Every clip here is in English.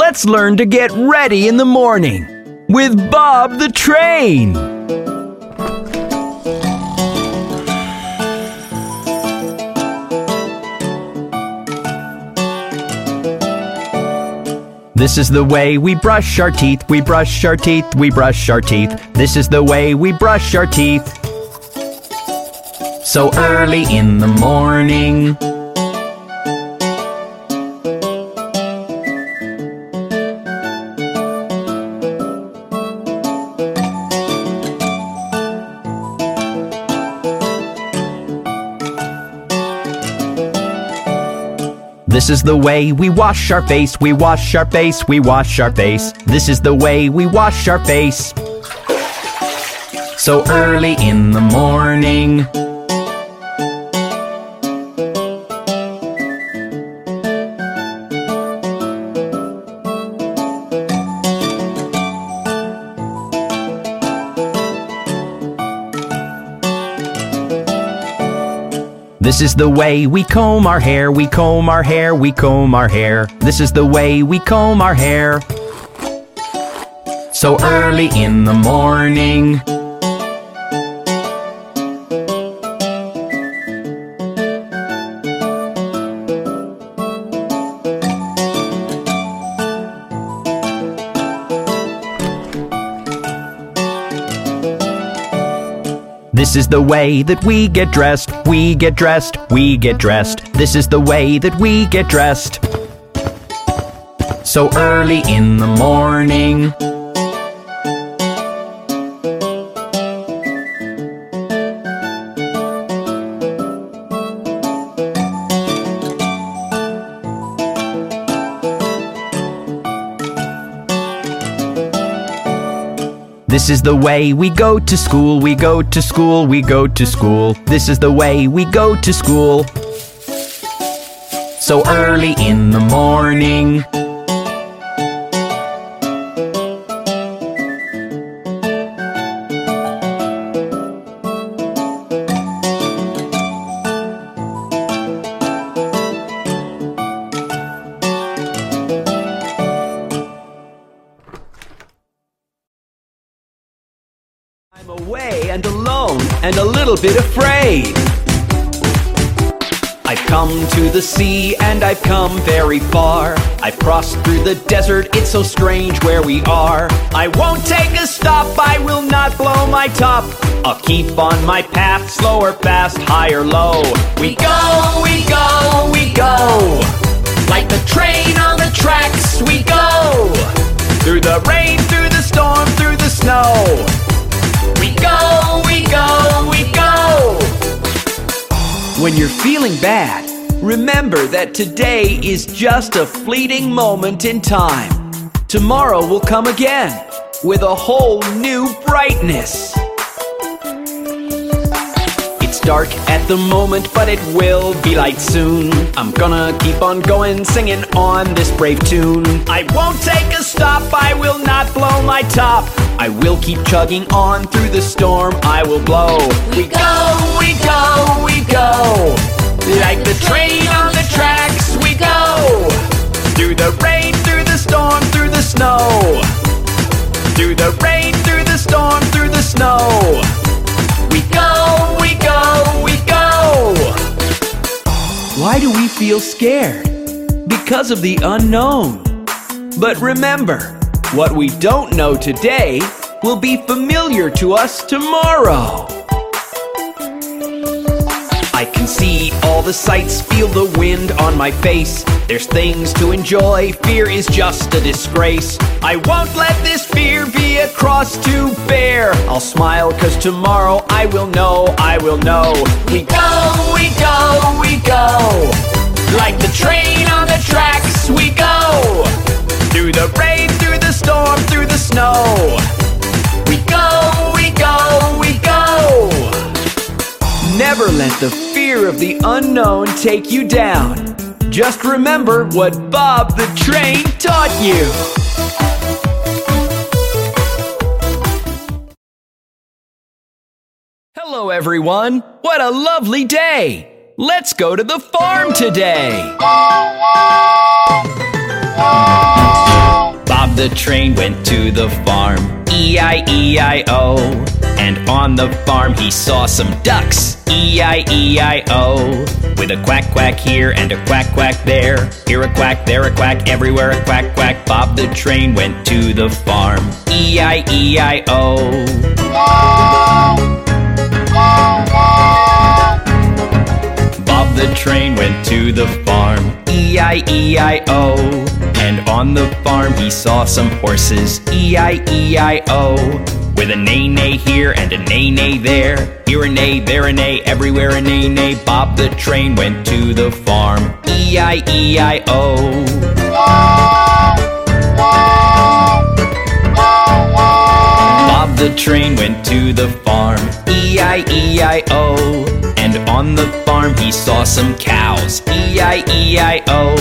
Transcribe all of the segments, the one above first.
let's learn to get ready in the morning with Bob the Train. This is the way we brush our teeth, we brush our teeth, we brush our teeth. This is the way we brush our teeth. So early in the morning. This is the way we wash our face, we wash our face, we wash our face. This is the way we wash our face. So early in the morning. This is the way we comb our hair, we comb our hair, we comb our hair. This is the way we comb our hair. So early in the morning. This is the way that we get dressed, we get dressed, we get dressed. This is the way that we get dressed. So early in the morning. This is the way we go to school, we go to school, we go to school. This is the way we go to school. So early in the morning. Bit afraid. I've come to the sea and I've come very far. I've crossed through the desert, it's so strange where we are. I won't take a stop, I will not blow my top. I'll keep on my path, slow or fast, high or low. We go, we go, we go. Like the train on the tracks, we go. Through the rain, through the storm, through the snow. We go, we go, we go. When you're feeling bad, remember that today is just a fleeting moment in time. Tomorrow will come again with a whole new brightness. Dark at the moment, but it will be light soon. I'm gonna keep on going, singing on this brave tune. I won't take a stop, I will not blow my top. I will keep chugging on through the storm, I will blow. We go, we go, we go. Like the train on the tracks, we go. Feel scared? Because of the unknown. But remember, what we don't know today will be familiar to us tomorrow. I can see all the sights, feel the wind on my face. There's things to enjoy, fear is just a disgrace. I won't let this fear be a cross to bear. I'll smile, cause tomorrow I will know, I will know. We go, we go, we go. Like the train on the tracks, we go. Through the rain, through the storm, through the snow. We go, we go, we go. Never let the fear of the unknown take you down. Just remember what Bob the Train taught you. Hello, everyone. What a lovely day. Let's go to the farm today. Bob the train went to the farm. E-I-E-I-O. And on the farm he saw some ducks. E-I-E-I-O. With a quack quack here and a quack quack there. Here a quack, there a quack, everywhere a quack quack. Bob the train went to the farm. E-I-E-I-O. Train went to the farm. E-I-E-I-O. And on the farm he saw some horses. E-I-E-I-O. With a neigh neigh here and a neigh neigh there. Here a neigh, there a neigh, everywhere a neigh neigh. Bob the train went to the farm. E-I-E-I-O. The train went to the farm. E-I-E-I-O. And on the farm he saw some cows. E-I-E-I-O.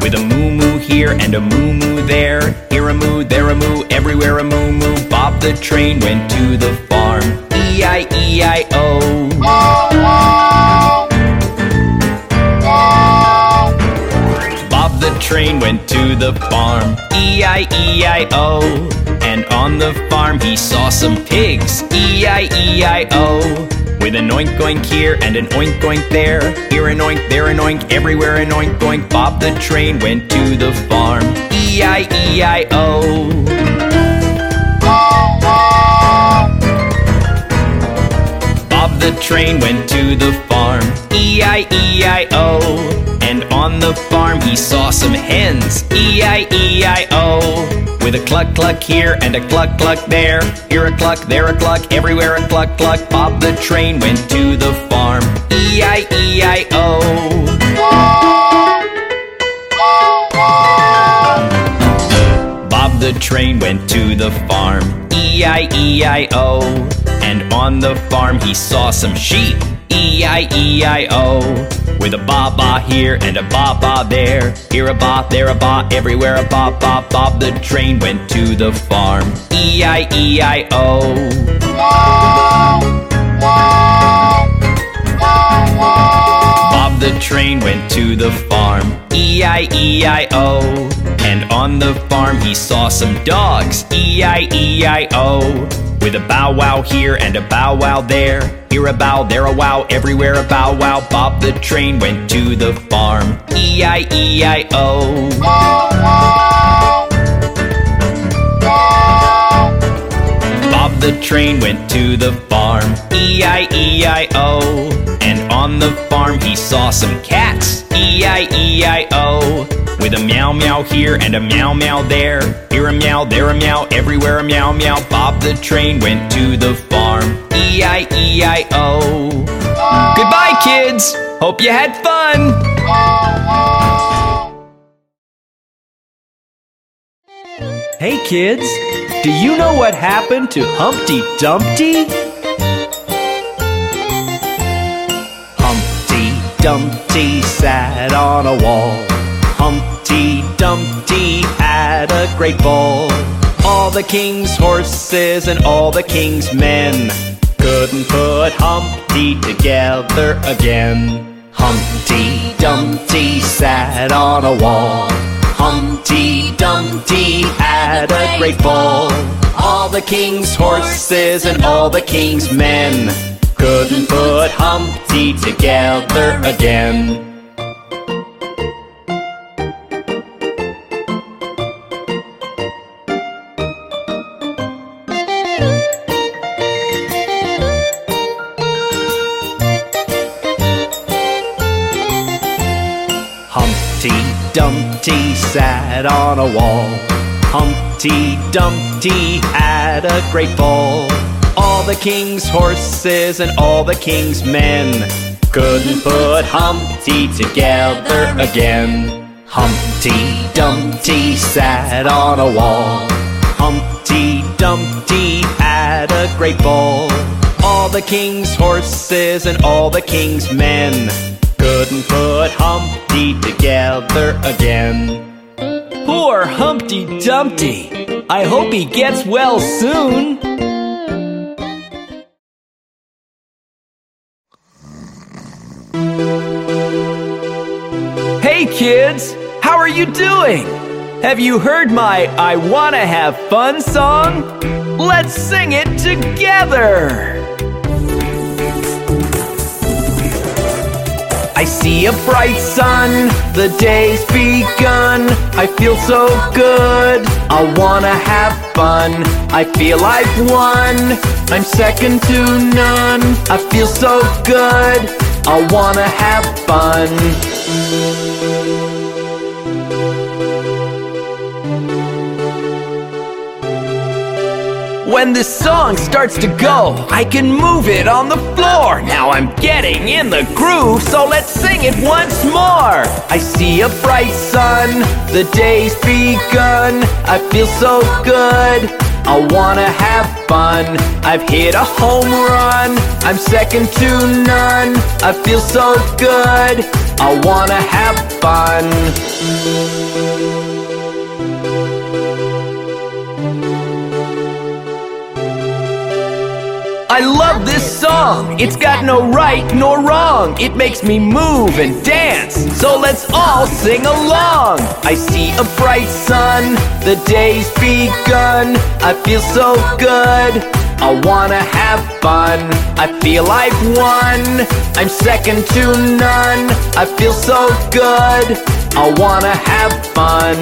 With a moo moo here and a moo moo there. Here a moo, there a moo, everywhere a moo moo. Bob the train went to the farm. E-I-E-I-O. Train went to the farm. E-I-E-I-O. And on the farm he saw some pigs. E-I-E-I-O. With an oink oink here and an oink oink there. Here an oink, there an oink, everywhere an oink oink. Bob the train went to the farm. E-I-E-I-O. Bob the train went to the farm. E-I-E-I-O. And on the farm he saw some hens. E-I-E-I-O. With a cluck cluck here and a cluck cluck there. Here a cluck, there a cluck, everywhere a cluck cluck. Bob the train went to the farm. E-I-E-I-O. Bob the train went to the farm. E-I-E-I-O. And on the farm he saw some sheep. E-I-E-I-O. With a ba ba here and a ba ba there. Here a ba, there a ba, everywhere a ba ba. Bob the train went to the farm. E-I-E-I-O. Bob the train went to the farm. E-I-E-I-O. And on the farm he saw some dogs. E-I-E-I-O. With a bow wow here and a bow wow there. Here a bow, there a wow, everywhere a bow wow. Bob the train went to the farm. E-I-E-I-O. Bob the train went to the farm. E-I-E-I-O. And on the farm he saw some cats. E-I-E-I-O. With a meow meow here and a meow meow there. Here a meow, there a meow, everywhere a meow meow. Bob the train went to the farm. E-I-E-I-O. Goodbye, kids. Hope you had fun. Hey, kids. Do you know what happened to Humpty Dumpty? Humpty Dumpty sat on a wall. Humpty Dumpty had a great ball. All the king's horses and all the king's men couldn't put Humpty together again. Humpty Dumpty sat on a wall. Humpty Dumpty had a great ball. All the king's horses and all the king's men couldn't put Humpty together again. Humpty Dumpty sat on a wall. Humpty Dumpty had a great fall. All the king's horses and all the king's men couldn't put Humpty together again. Humpty Dumpty sat on a wall. Humpty Dumpty had a great fall. All the king's horses and all the king's men couldn't put Humpty together again. Poor Humpty Dumpty. I hope he gets well soon. Hey kids, how are you doing? Have you heard my I Wanna Have Fun song? Let's sing it together! I see a bright sun, the day's begun. I feel so good, I wanna have fun. I feel I've won, I'm second to none. I feel so good, I wanna have fun. When this song starts to go, I can move it on the floor. Now I'm getting in the groove, so let's sing it once more. I see a bright sun, the day's begun. I feel so good. I wanna have fun. I've hit a home run. I'm second to none. I feel so good. I wanna have fun. I love this song. It's got no right nor wrong. It makes me move and dance. So let's all sing along. I see a bright sun. The day's begun. I feel so good. I wanna have fun. I feel I've won. I'm second to none. I feel so good. I wanna have fun.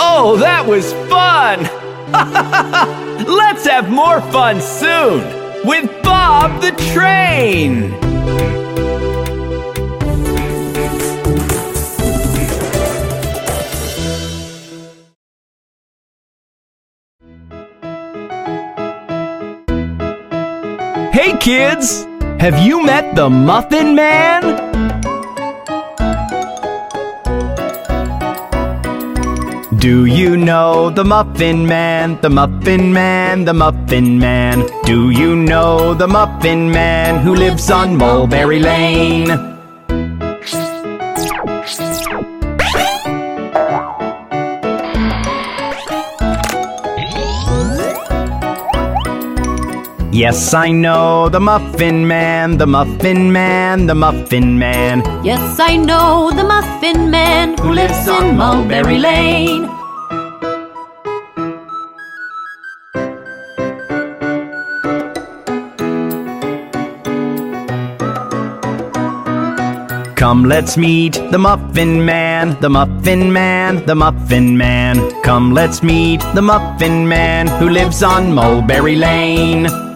Oh, that was fun! Let's have more fun soon with Bob the Train! Hey kids! Have you met the Muffin Man? Do you know the Muffin Man, the Muffin Man, the Muffin Man? Do you know the Muffin Man who lives on Mulberry Lane? Yes, I know the Muffin Man, the Muffin Man, the Muffin Man. Yes, I know the Muffin Mulberry Lane. Come, let's meet the Muffin Man, the Muffin Man, the Muffin Man. Come, let's meet the Muffin Man who lives on Mulberry Lane.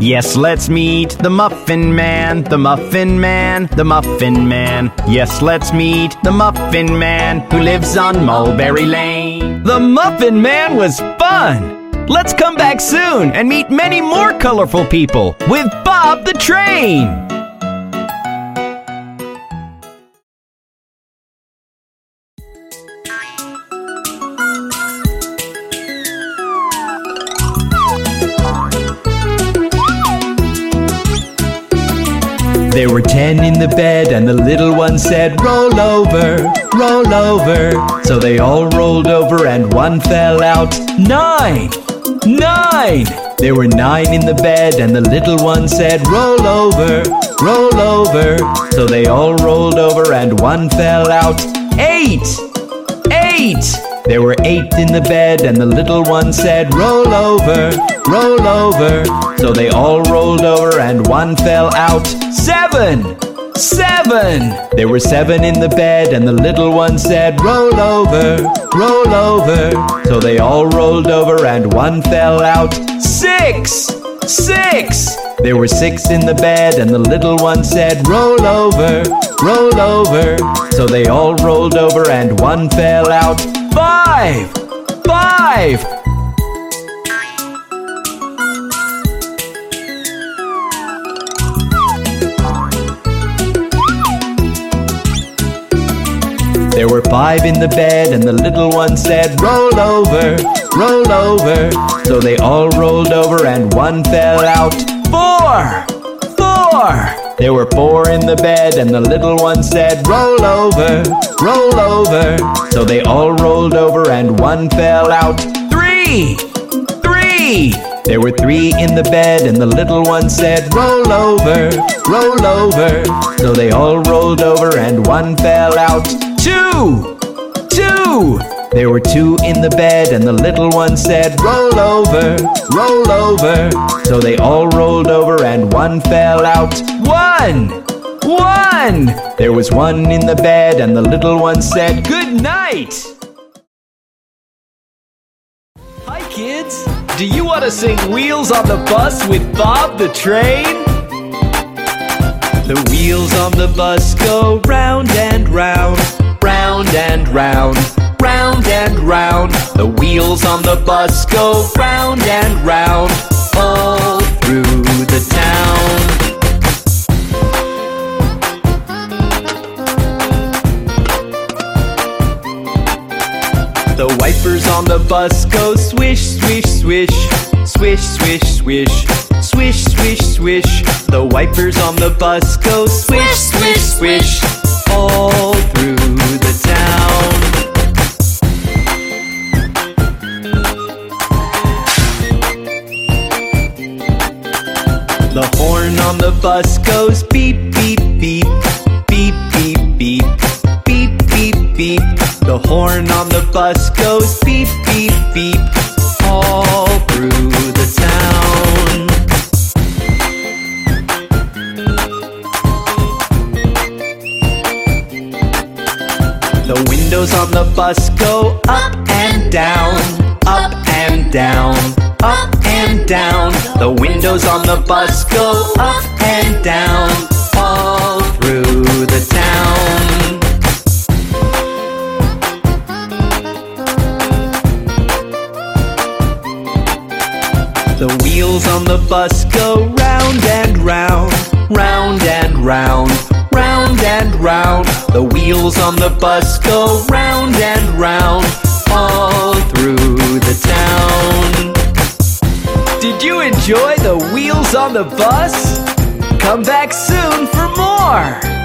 Yes, let's meet the Muffin Man, the Muffin Man, the Muffin Man. Yes, let's meet the Muffin Man who lives on Mulberry Lane. The Muffin Man was fun! Let's come back soon and meet many more colorful people with Bob the Train! There were ten in the bed, and the little one said, Roll over, roll over. So they all rolled over, and one fell out. Nine! Nine! There were nine in the bed, and the little one said, Roll over, roll over. So they all rolled over, and one fell out. Eight! Eight! There were eight in the bed, and the little one said, Roll over, roll over. So they all rolled over, and one fell out. Seven! Seven! There were seven in the bed, and the little one said, Roll over, roll over. So they all rolled over, and one fell out. Six! Six! There were six in the bed, and the little one said, Roll over, roll over. So they all rolled over, and one fell out. Five! Five! There were five in the bed, and the little one said, Roll over, roll over. So they all rolled over, and one fell out. Four! Four! There were four in the bed, and the little one said, Roll over, roll over. So they all rolled over, and one fell out. Three! three. There were three in the bed, and the little one said, Roll over, roll over. So they all rolled over, and one fell out. Two, two. There were two in the bed, and the little one said, Roll over, roll over. So they all rolled over, and one fell out. One, one. There was one in the bed, and the little one said, Good night. Hi, kids. Do you want to sing Wheels on the Bus with Bob the Train? The wheels on the bus go round and round, round and round, round and round. The wheels on the bus go round and round, all through the town. The wipers on the bus go swish, swish, swish, swish, swish, swish, swish, swish, swish. The wipers on the bus go swish, swish, swish, The horn on the bus goes beep, beep, beep, beep, beep, beep, beep, beep, beep. The horn on the bus goes beep, beep, beep, all through the town. The windows on the bus go up and down, up and down, up and down. The windows on the bus go up and down, all through the town. The wheels on the bus go round and round, round and round, round and round. The wheels on the bus go round and round, all through the town. Did you enjoy the wheels on the bus? Come back soon for more!